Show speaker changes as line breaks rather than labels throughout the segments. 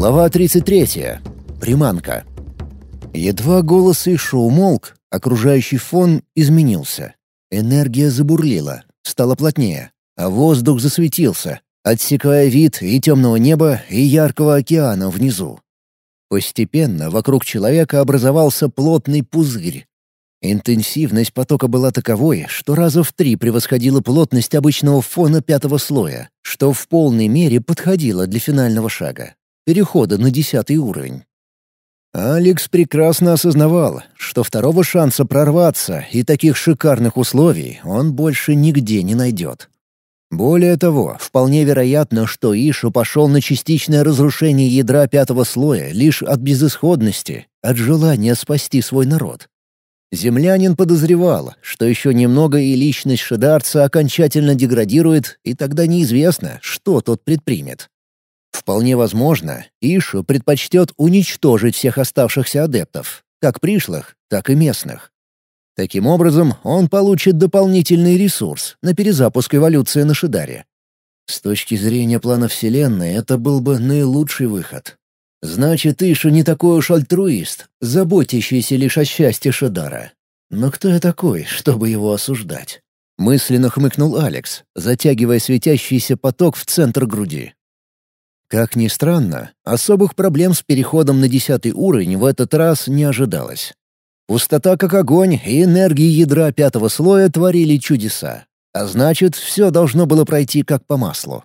Глава 33. Приманка. Едва голос Иша умолк, окружающий фон изменился. Энергия забурлила, стала плотнее, а воздух засветился, отсекая вид и темного неба, и яркого океана внизу. Постепенно вокруг человека образовался плотный пузырь. Интенсивность потока была таковой, что раза в три превосходила плотность обычного фона пятого слоя, что в полной мере подходило для финального шага перехода на десятый уровень. Алекс прекрасно осознавал, что второго шанса прорваться и таких шикарных условий он больше нигде не найдет. Более того, вполне вероятно, что Ишу пошел на частичное разрушение ядра пятого слоя лишь от безысходности, от желания спасти свой народ. Землянин подозревал, что еще немного и личность Шидарца окончательно деградирует, и тогда неизвестно, что тот предпримет. Вполне возможно, Ишу предпочтет уничтожить всех оставшихся адептов, как пришлых, так и местных. Таким образом, он получит дополнительный ресурс на перезапуск эволюции на Шидаре. С точки зрения плана Вселенной, это был бы наилучший выход. Значит, Ишу не такой уж альтруист, заботящийся лишь о счастье Шидара. Но кто я такой, чтобы его осуждать? Мысленно хмыкнул Алекс, затягивая светящийся поток в центр груди. Как ни странно, особых проблем с переходом на десятый уровень в этот раз не ожидалось. Пустота как огонь и энергии ядра пятого слоя творили чудеса. А значит, все должно было пройти как по маслу.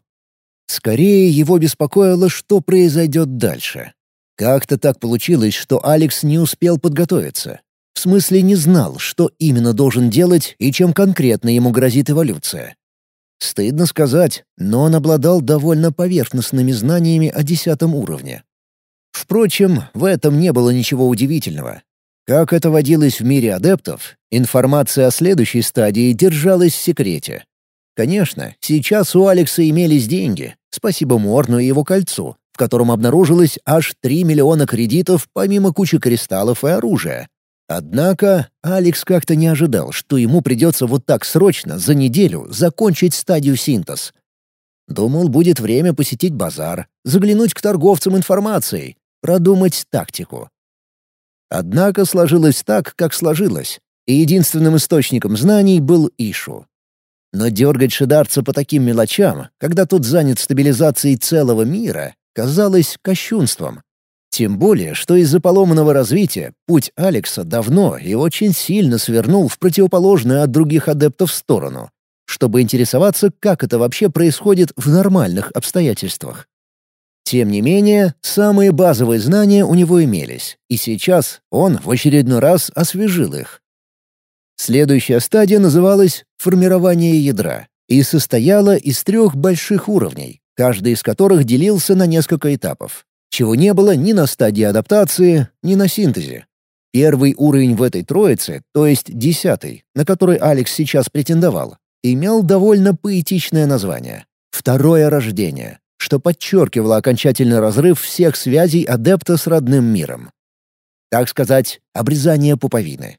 Скорее, его беспокоило, что произойдет дальше. Как-то так получилось, что Алекс не успел подготовиться. В смысле, не знал, что именно должен делать и чем конкретно ему грозит эволюция. Стыдно сказать, но он обладал довольно поверхностными знаниями о десятом уровне. Впрочем, в этом не было ничего удивительного. Как это водилось в мире адептов, информация о следующей стадии держалась в секрете. Конечно, сейчас у Алекса имелись деньги, спасибо Морну и его кольцу, в котором обнаружилось аж 3 миллиона кредитов помимо кучи кристаллов и оружия. Однако Алекс как-то не ожидал, что ему придется вот так срочно, за неделю, закончить стадию синтез. Думал, будет время посетить базар, заглянуть к торговцам информацией, продумать тактику. Однако сложилось так, как сложилось, и единственным источником знаний был Ишу. Но дергать шидарца по таким мелочам, когда тот занят стабилизацией целого мира, казалось кощунством. Тем более, что из-за поломанного развития путь Алекса давно и очень сильно свернул в противоположную от других адептов сторону, чтобы интересоваться, как это вообще происходит в нормальных обстоятельствах. Тем не менее, самые базовые знания у него имелись, и сейчас он в очередной раз освежил их. Следующая стадия называлась «формирование ядра» и состояла из трех больших уровней, каждый из которых делился на несколько этапов чего не было ни на стадии адаптации, ни на синтезе. Первый уровень в этой троице, то есть десятый, на который Алекс сейчас претендовал, имел довольно поэтичное название — «Второе рождение», что подчеркивало окончательный разрыв всех связей адепта с родным миром. Так сказать, обрезание пуповины.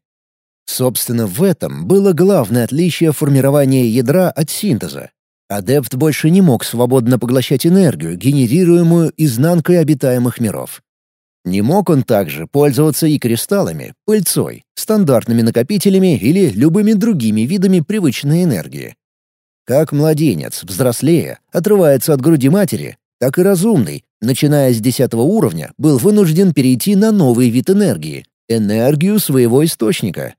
Собственно, в этом было главное отличие формирования ядра от синтеза, Адепт больше не мог свободно поглощать энергию, генерируемую изнанкой обитаемых миров. Не мог он также пользоваться и кристаллами, пыльцой, стандартными накопителями или любыми другими видами привычной энергии. Как младенец, взрослея, отрывается от груди матери, так и разумный, начиная с десятого уровня, был вынужден перейти на новый вид энергии — энергию своего источника.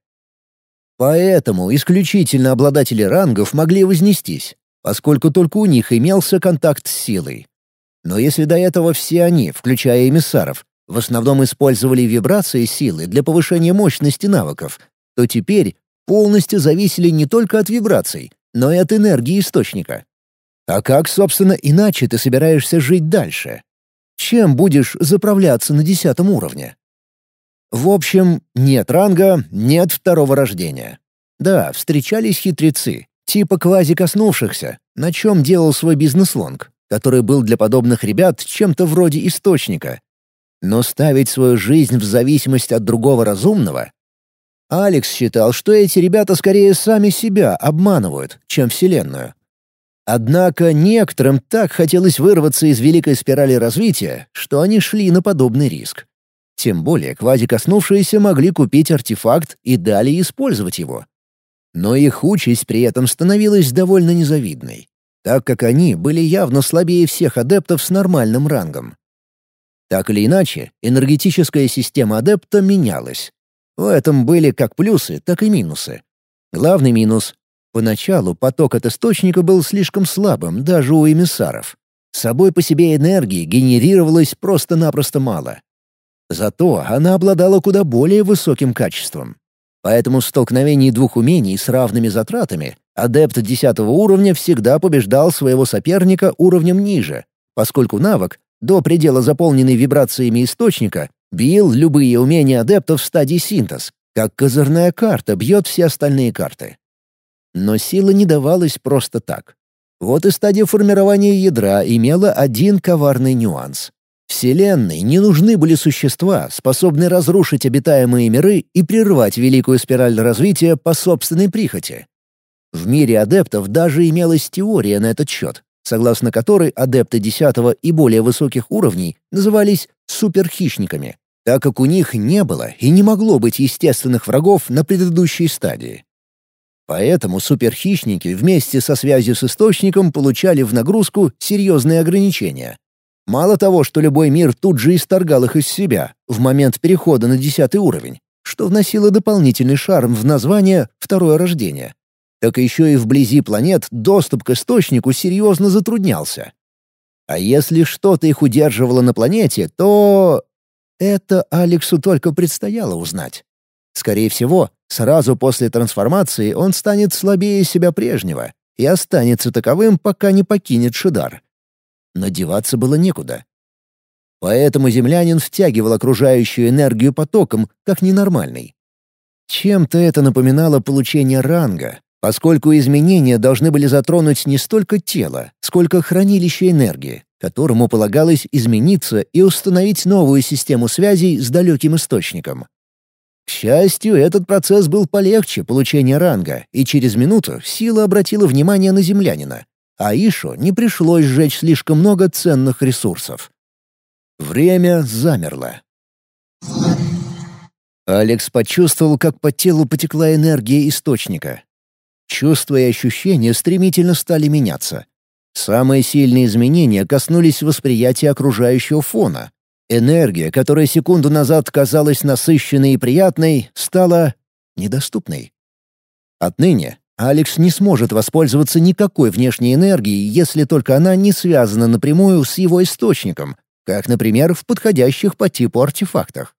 Поэтому исключительно обладатели рангов могли вознестись, поскольку только у них имелся контакт с силой. Но если до этого все они, включая эмиссаров, в основном использовали вибрации силы для повышения мощности навыков, то теперь полностью зависели не только от вибраций, но и от энергии источника. А как, собственно, иначе ты собираешься жить дальше? Чем будешь заправляться на десятом уровне? В общем, нет ранга, нет второго рождения. Да, встречались хитрецы, типа квази-коснувшихся, на чем делал свой бизнес-лонг, который был для подобных ребят чем-то вроде источника. Но ставить свою жизнь в зависимость от другого разумного? Алекс считал, что эти ребята скорее сами себя обманывают, чем Вселенную. Однако некоторым так хотелось вырваться из великой спирали развития, что они шли на подобный риск. Тем более квазикоснувшиеся могли купить артефакт и далее использовать его. Но их участь при этом становилась довольно незавидной, так как они были явно слабее всех адептов с нормальным рангом. Так или иначе, энергетическая система адепта менялась. В этом были как плюсы, так и минусы. Главный минус — поначалу поток от источника был слишком слабым даже у эмиссаров. С собой по себе энергии генерировалось просто-напросто мало. Зато она обладала куда более высоким качеством. Поэтому в столкновении двух умений с равными затратами адепт десятого уровня всегда побеждал своего соперника уровнем ниже, поскольку навык, до предела заполненный вибрациями источника, бил любые умения адептов в стадии синтез, как козырная карта бьет все остальные карты. Но сила не давалась просто так. Вот и стадия формирования ядра имела один коварный нюанс. Вселенной не нужны были существа, способные разрушить обитаемые миры и прервать великую спираль развития по собственной прихоти. В мире адептов даже имелась теория на этот счет, согласно которой адепты десятого и более высоких уровней назывались суперхищниками, так как у них не было и не могло быть естественных врагов на предыдущей стадии. Поэтому суперхищники вместе со связью с источником получали в нагрузку серьезные ограничения, Мало того, что любой мир тут же исторгал их из себя в момент перехода на десятый уровень, что вносило дополнительный шарм в название «второе рождение», так еще и вблизи планет доступ к источнику серьезно затруднялся. А если что-то их удерживало на планете, то... Это Алексу только предстояло узнать. Скорее всего, сразу после трансформации он станет слабее себя прежнего и останется таковым, пока не покинет Шидар но деваться было некуда. Поэтому землянин втягивал окружающую энергию потоком, как ненормальный. Чем-то это напоминало получение ранга, поскольку изменения должны были затронуть не столько тело, сколько хранилище энергии, которому полагалось измениться и установить новую систему связей с далеким источником. К счастью, этот процесс был полегче получения ранга, и через минуту сила обратила внимание на землянина, а Ишу не пришлось сжечь слишком много ценных ресурсов. Время замерло. Алекс почувствовал, как по телу потекла энергия источника. Чувства и ощущения стремительно стали меняться. Самые сильные изменения коснулись восприятия окружающего фона. Энергия, которая секунду назад казалась насыщенной и приятной, стала недоступной. Отныне Алекс не сможет воспользоваться никакой внешней энергией, если только она не связана напрямую с его источником, как, например, в подходящих по типу артефактах.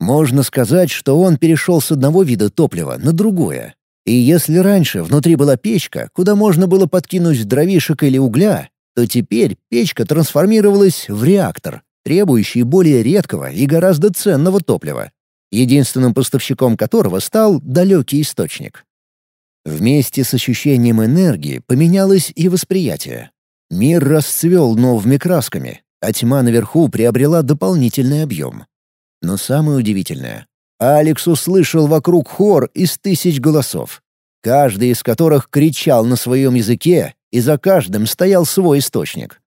Можно сказать, что он перешел с одного вида топлива на другое. И если раньше внутри была печка, куда можно было подкинуть дровишек или угля, то теперь печка трансформировалась в реактор, требующий более редкого и гораздо ценного топлива, единственным поставщиком которого стал далекий источник. Вместе с ощущением энергии поменялось и восприятие. Мир расцвел новыми красками, а тьма наверху приобрела дополнительный объем. Но самое удивительное — Алекс услышал вокруг хор из тысяч голосов, каждый из которых кричал на своем языке, и за каждым стоял свой источник.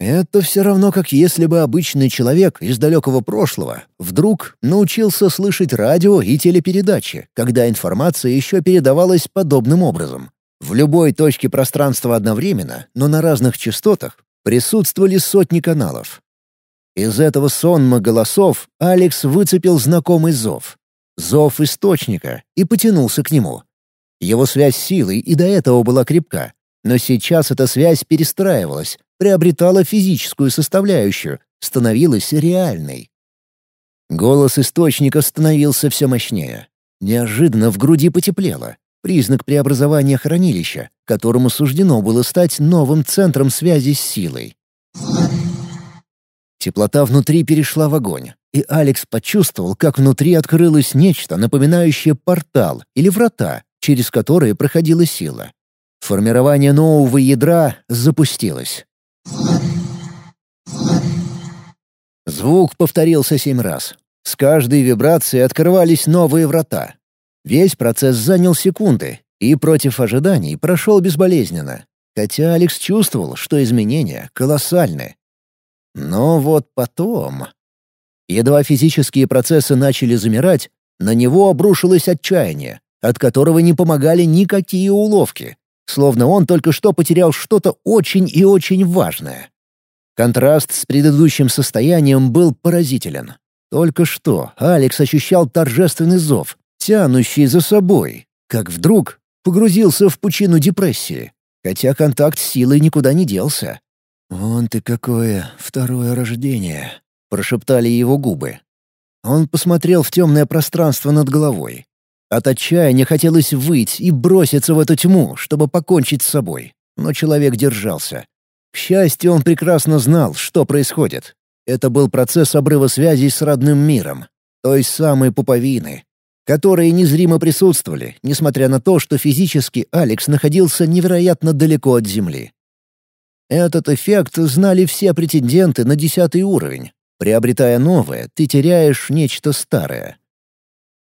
Это все равно, как если бы обычный человек из далекого прошлого вдруг научился слышать радио и телепередачи, когда информация еще передавалась подобным образом. В любой точке пространства одновременно, но на разных частотах, присутствовали сотни каналов. Из этого сонма голосов Алекс выцепил знакомый зов. Зов источника и потянулся к нему. Его связь с силой и до этого была крепка, но сейчас эта связь перестраивалась, приобретала физическую составляющую, становилась реальной. Голос источника становился все мощнее. Неожиданно в груди потеплело. Признак преобразования хранилища, которому суждено было стать новым центром связи с силой. Теплота внутри перешла в огонь, и Алекс почувствовал, как внутри открылось нечто, напоминающее портал или врата, через которые проходила сила. Формирование нового ядра запустилось. Звук повторился семь раз. С каждой вибрацией открывались новые врата. Весь процесс занял секунды и против ожиданий прошел безболезненно. хотя Алекс чувствовал, что изменения колоссальны. Но вот потом... Едва физические процессы начали замирать, на него обрушилось отчаяние, от которого не помогали никакие уловки, словно он только что потерял что-то очень и очень важное. Контраст с предыдущим состоянием был поразителен. Только что Алекс ощущал торжественный зов, тянущий за собой, как вдруг погрузился в пучину депрессии, хотя контакт с силой никуда не делся. «Вон ты какое второе рождение», — прошептали его губы. Он посмотрел в темное пространство над головой. От отчаяния хотелось выйти и броситься в эту тьму, чтобы покончить с собой. Но человек держался. К счастью, он прекрасно знал, что происходит. Это был процесс обрыва связей с родным миром, той самой пуповины, которые незримо присутствовали, несмотря на то, что физически Алекс находился невероятно далеко от Земли. Этот эффект знали все претенденты на десятый уровень. Приобретая новое, ты теряешь нечто старое.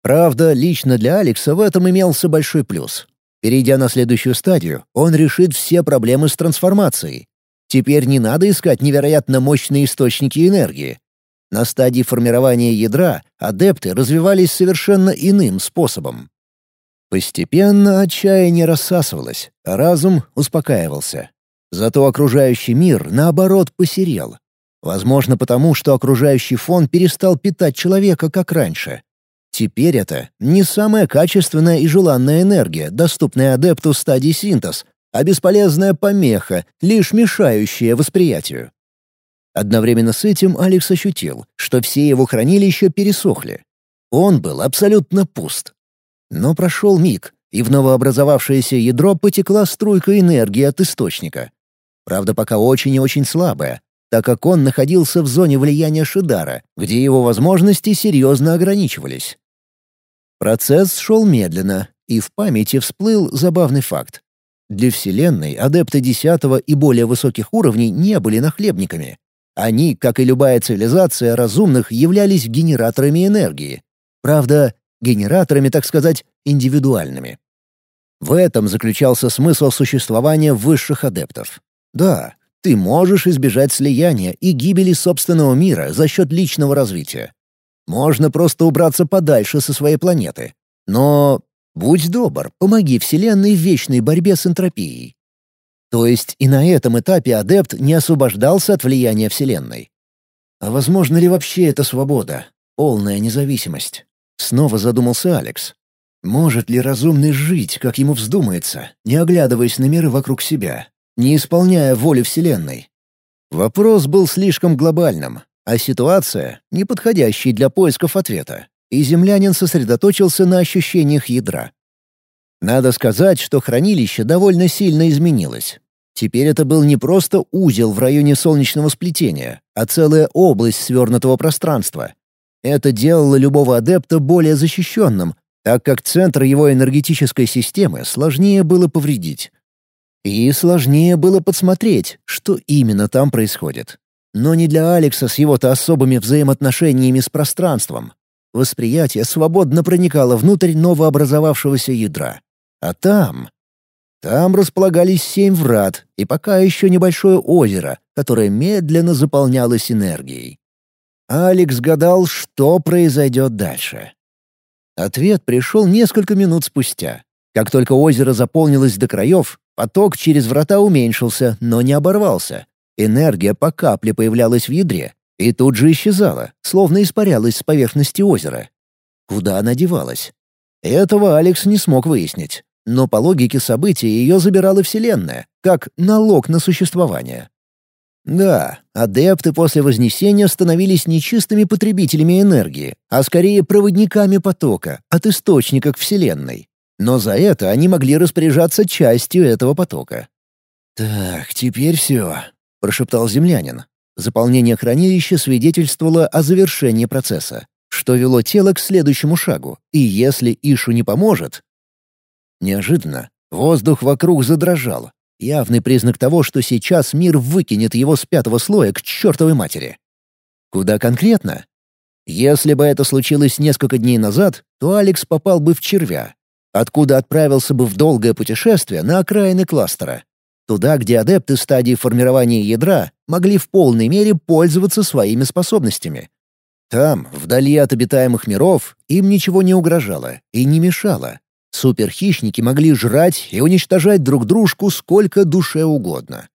Правда, лично для Алекса в этом имелся большой плюс. Перейдя на следующую стадию, он решит все проблемы с трансформацией. Теперь не надо искать невероятно мощные источники энергии. На стадии формирования ядра адепты развивались совершенно иным способом. Постепенно отчаяние рассасывалось, а разум успокаивался. Зато окружающий мир, наоборот, посерел. Возможно, потому что окружающий фон перестал питать человека, как раньше. Теперь это не самая качественная и желанная энергия, доступная адепту стадии синтез, а бесполезная помеха, лишь мешающая восприятию. Одновременно с этим Алекс ощутил, что все его хранилища пересохли. Он был абсолютно пуст. Но прошел миг, и в новообразовавшееся ядро потекла струйка энергии от источника. Правда, пока очень и очень слабая, так как он находился в зоне влияния Шидара, где его возможности серьезно ограничивались. Процесс шел медленно, и в памяти всплыл забавный факт. Для Вселенной адепты десятого и более высоких уровней не были нахлебниками. Они, как и любая цивилизация разумных, являлись генераторами энергии. Правда, генераторами, так сказать, индивидуальными. В этом заключался смысл существования высших адептов. Да, ты можешь избежать слияния и гибели собственного мира за счет личного развития. Можно просто убраться подальше со своей планеты. Но будь добр, помоги Вселенной в вечной борьбе с энтропией. То есть и на этом этапе адепт не освобождался от влияния Вселенной. А возможно ли вообще эта свобода? Полная независимость? Снова задумался Алекс. Может ли разумный жить, как ему вздумается, не оглядываясь на миры вокруг себя, не исполняя воли Вселенной? Вопрос был слишком глобальным, а ситуация — неподходящей для поисков ответа, и землянин сосредоточился на ощущениях ядра. Надо сказать, что хранилище довольно сильно изменилось. Теперь это был не просто узел в районе солнечного сплетения, а целая область свернутого пространства. Это делало любого адепта более защищенным, так как центр его энергетической системы сложнее было повредить. И сложнее было подсмотреть, что именно там происходит. Но не для Алекса с его-то особыми взаимоотношениями с пространством. Восприятие свободно проникало внутрь новообразовавшегося ядра. А там... Там располагались семь врат и пока еще небольшое озеро, которое медленно заполнялось энергией. Алекс гадал, что произойдет дальше. Ответ пришел несколько минут спустя. Как только озеро заполнилось до краев, Поток через врата уменьшился, но не оборвался. Энергия по капле появлялась в ядре и тут же исчезала, словно испарялась с поверхности озера. Куда она девалась? Этого Алекс не смог выяснить. Но по логике событий ее забирала Вселенная, как налог на существование. Да, адепты после Вознесения становились нечистыми потребителями энергии, а скорее проводниками потока от источника к Вселенной. Но за это они могли распоряжаться частью этого потока. «Так, теперь все», — прошептал землянин. Заполнение хранилища свидетельствовало о завершении процесса, что вело тело к следующему шагу, и если Ишу не поможет... Неожиданно воздух вокруг задрожал, явный признак того, что сейчас мир выкинет его с пятого слоя к чертовой матери. Куда конкретно? Если бы это случилось несколько дней назад, то Алекс попал бы в червя, откуда отправился бы в долгое путешествие на окраины кластера. Туда, где адепты стадии формирования ядра могли в полной мере пользоваться своими способностями. Там, вдали от обитаемых миров, им ничего не угрожало и не мешало. Суперхищники могли жрать и уничтожать друг дружку сколько душе угодно.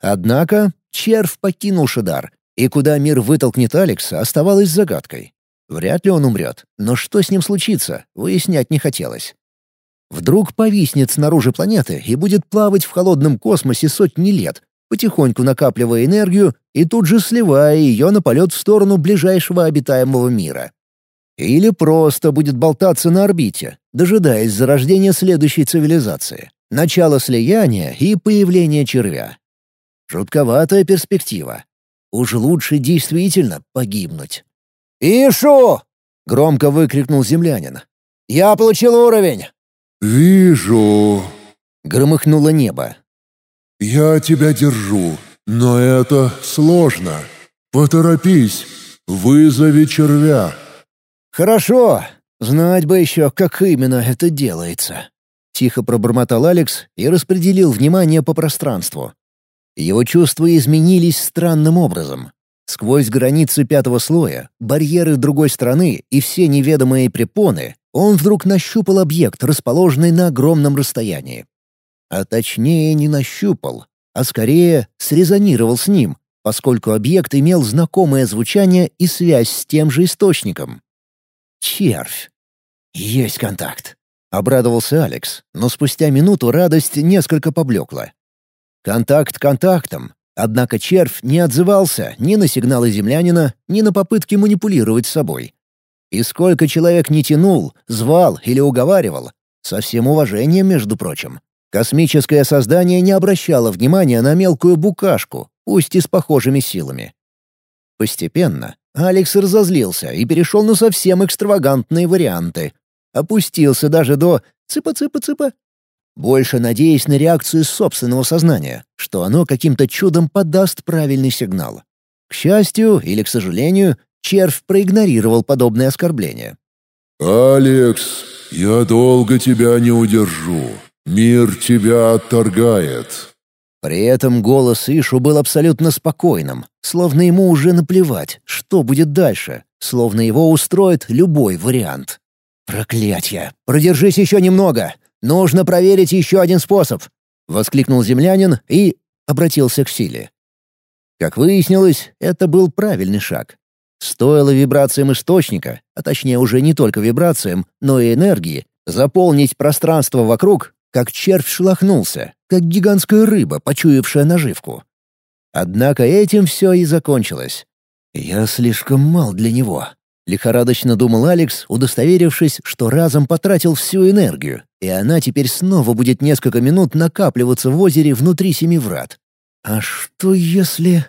Однако червь покинул Шидар, и куда мир вытолкнет Алекса, оставалось загадкой. Вряд ли он умрет, но что с ним случится, выяснять не хотелось. Вдруг повиснет снаружи планеты и будет плавать в холодном космосе сотни лет, потихоньку накапливая энергию и тут же сливая ее на полет в сторону ближайшего обитаемого мира. Или просто будет болтаться на орбите, дожидаясь зарождения следующей цивилизации, начала слияния и появления червя. Жутковатая перспектива. Уж лучше действительно погибнуть. «Ишу!» — громко выкрикнул землянин. «Я получил уровень!»
«Вижу!»
— громыхнуло небо.
«Я тебя держу, но это сложно. Поторопись, вызови червя».
«Хорошо. Знать бы еще, как именно это делается». Тихо пробормотал Алекс и распределил внимание по пространству. Его чувства изменились странным образом. Сквозь границы пятого слоя, барьеры другой стороны и все неведомые препоны он вдруг нащупал объект, расположенный на огромном расстоянии. А точнее не нащупал, а скорее срезонировал с ним, поскольку объект имел знакомое звучание и связь с тем же источником. Червь. Есть контакт. Обрадовался Алекс, но спустя минуту радость несколько поблекла. Контакт контактом, однако червь не отзывался ни на сигналы землянина, ни на попытки манипулировать собой. И сколько человек не тянул, звал или уговаривал, со всем уважением, между прочим, космическое создание не обращало внимания на мелкую букашку, пусть и с похожими силами. Постепенно Алекс разозлился и перешел на совсем экстравагантные варианты. Опустился даже до «цыпа-цыпа-цыпа», больше надеясь на реакцию собственного сознания, что оно каким-то чудом подаст правильный сигнал. К счастью или к сожалению, червь проигнорировал подобное оскорбление.
«Алекс, я долго тебя не удержу. Мир тебя отторгает».
При этом голос Ишу был абсолютно спокойным, словно ему уже наплевать, что будет дальше, словно его устроит любой вариант. «Проклятье! Продержись еще немного! Нужно проверить еще один способ!» — воскликнул землянин и обратился к силе. Как выяснилось, это был правильный шаг. Стоило вибрациям источника, а точнее уже не только вибрациям, но и энергии, заполнить пространство вокруг, как червь шлахнулся, как гигантская рыба, почуявшая наживку. Однако этим все и закончилось. «Я слишком мал для него», — лихорадочно думал Алекс, удостоверившись, что разом потратил всю энергию, и она теперь снова будет несколько минут накапливаться в озере внутри семи врат. «А что если...»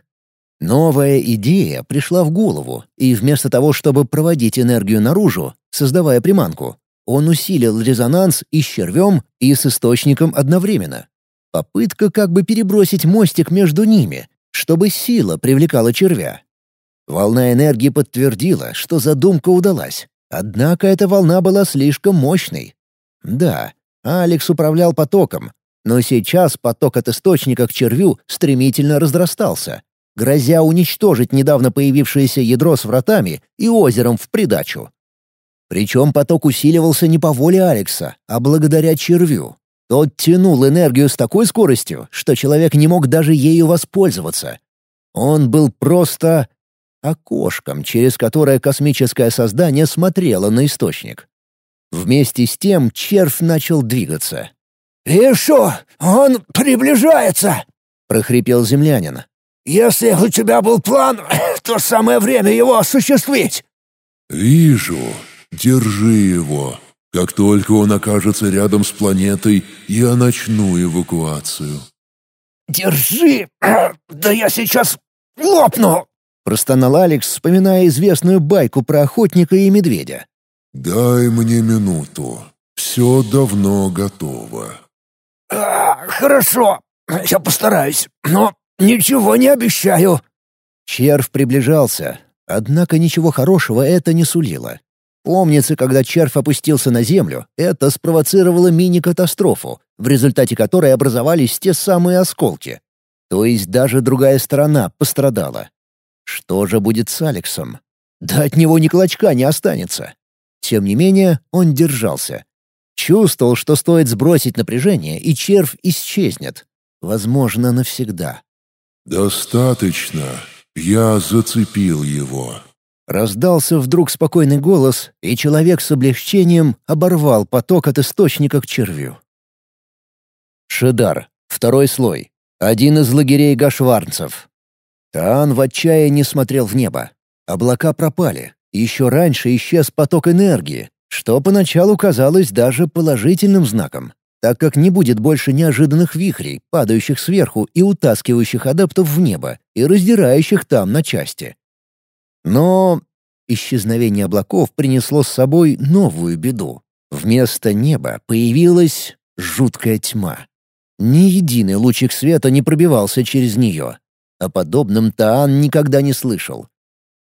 Новая идея пришла в голову, и вместо того, чтобы проводить энергию наружу, создавая приманку, он усилил резонанс и с червем, и с источником одновременно. Попытка как бы перебросить мостик между ними, чтобы сила привлекала червя. Волна энергии подтвердила, что задумка удалась. Однако эта волна была слишком мощной. Да, Алекс управлял потоком, но сейчас поток от источника к червю стремительно разрастался, грозя уничтожить недавно появившееся ядро с вратами и озером в придачу. Причем поток усиливался не по воле Алекса, а благодаря червю. Тот тянул энергию с такой скоростью, что человек не мог даже ею воспользоваться. Он был просто окошком, через которое космическое создание смотрело на источник. Вместе с тем червь начал двигаться.
«И что? Он приближается!» — прохрипел землянин. «Если у тебя был план, то самое время его осуществить!»
«Вижу. Держи его. Как только он окажется рядом с планетой, я начну эвакуацию».
«Держи! Да я сейчас лопну!»
— простонал Алекс, вспоминая известную байку про охотника и медведя.
«Дай мне минуту. Все давно готово».
А, «Хорошо, я постараюсь, но ничего не обещаю».
Червь приближался, однако ничего хорошего это не сулило. Помнится, когда червь опустился на землю, это спровоцировало мини-катастрофу, в результате которой образовались те самые осколки. То есть даже другая сторона пострадала. Что же будет с Алексом? Да от него ни клочка не останется. Тем не менее, он держался. Чувствовал, что стоит сбросить напряжение, и червь исчезнет. Возможно, навсегда.
«Достаточно. Я зацепил его».
Раздался вдруг спокойный голос, и человек с облегчением оборвал поток от источника к червю. Шедар. Второй слой. Один из лагерей гашварнцев. Таан в отчаянии смотрел в небо. Облака пропали. Еще раньше исчез поток энергии, что поначалу казалось даже положительным знаком, так как не будет больше неожиданных вихрей, падающих сверху и утаскивающих адептов в небо и раздирающих там на части. Но исчезновение облаков принесло с собой новую беду. Вместо неба появилась жуткая тьма. Ни единый лучик света не пробивался через нее. О подобном Таан никогда не слышал.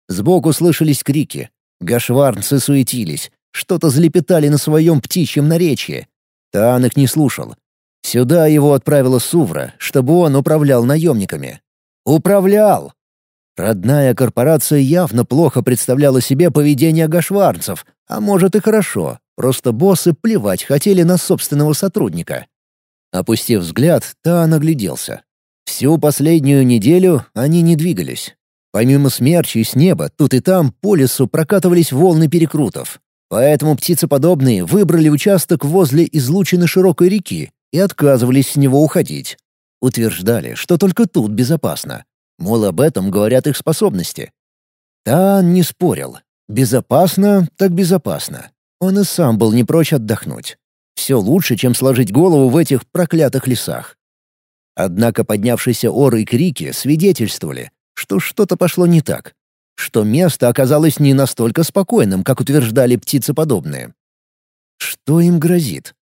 Сбоку слышались крики. Гашварнцы суетились, что-то залепетали на своем птичьем наречии. Таан их не слушал. Сюда его отправила Сувра, чтобы он управлял наемниками. Управлял! Родная корпорация явно плохо представляла себе поведение гашварцев, а может и хорошо, просто боссы плевать хотели на собственного сотрудника. Опустив взгляд, Таан огляделся. Всю последнюю неделю они не двигались. Помимо смерчей с неба, тут и там по лесу прокатывались волны перекрутов. Поэтому птицеподобные выбрали участок возле излучины широкой реки и отказывались с него уходить. Утверждали, что только тут безопасно. Мол, об этом говорят их способности. Тан не спорил. Безопасно, так безопасно. Он и сам был не прочь отдохнуть. Все лучше, чем сложить голову в этих проклятых лесах. Однако поднявшиеся оры и крики свидетельствовали, что что-то пошло не так, что место оказалось не настолько спокойным, как утверждали птицеподобные. Что им грозит?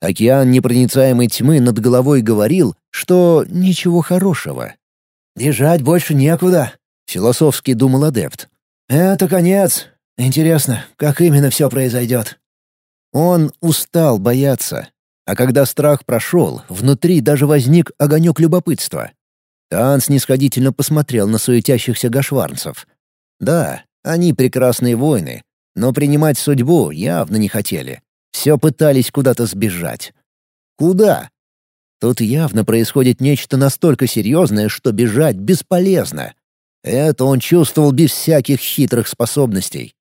Океан непроницаемой тьмы над головой говорил, что ничего хорошего. «Бежать больше некуда», — философски думал адепт. «Это конец. Интересно, как именно все произойдет?» Он устал бояться. А когда страх прошел, внутри даже возник огонек любопытства. Тан снисходительно посмотрел на суетящихся гашварнцев. Да, они прекрасные воины, но принимать судьбу явно не хотели. Все пытались куда-то сбежать. Куда? Тут явно происходит нечто настолько серьезное, что бежать бесполезно. Это он чувствовал без всяких хитрых способностей.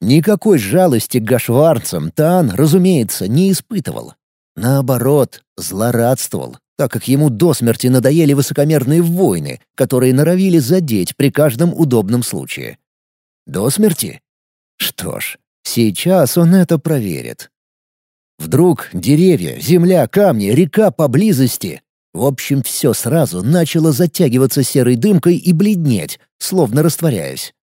Никакой жалости к гашварцам Тан, разумеется, не испытывал. Наоборот, злорадствовал, так как ему до смерти надоели высокомерные войны, которые норовили задеть при каждом удобном случае. До смерти? Что ж, сейчас он это проверит. Вдруг деревья, земля, камни, река поблизости. В общем, все сразу начало затягиваться серой дымкой и бледнеть, словно растворяясь.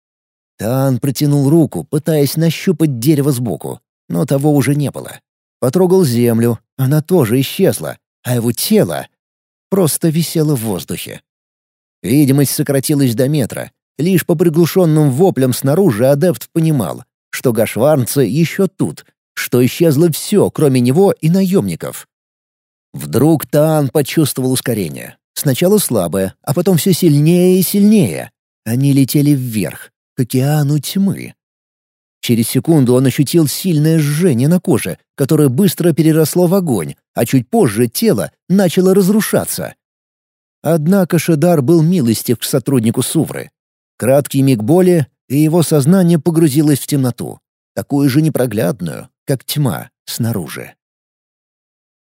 Тан протянул руку, пытаясь нащупать дерево сбоку, но того уже не было. Потрогал землю, она тоже исчезла, а его тело просто висело в воздухе. Видимость сократилась до метра. Лишь по приглушенным воплям снаружи адепт понимал, что гашварнцы еще тут, что исчезло все, кроме него и наемников. Вдруг Таан почувствовал ускорение. Сначала слабое, а потом все сильнее и сильнее. Они летели вверх, к океану тьмы. Через секунду он ощутил сильное жжение на коже, которое быстро переросло в огонь, а чуть позже тело начало разрушаться. Однако Шедар был милостив к сотруднику Сувры. Краткий миг боли, и его сознание погрузилось в темноту, такую же непроглядную, как тьма снаружи.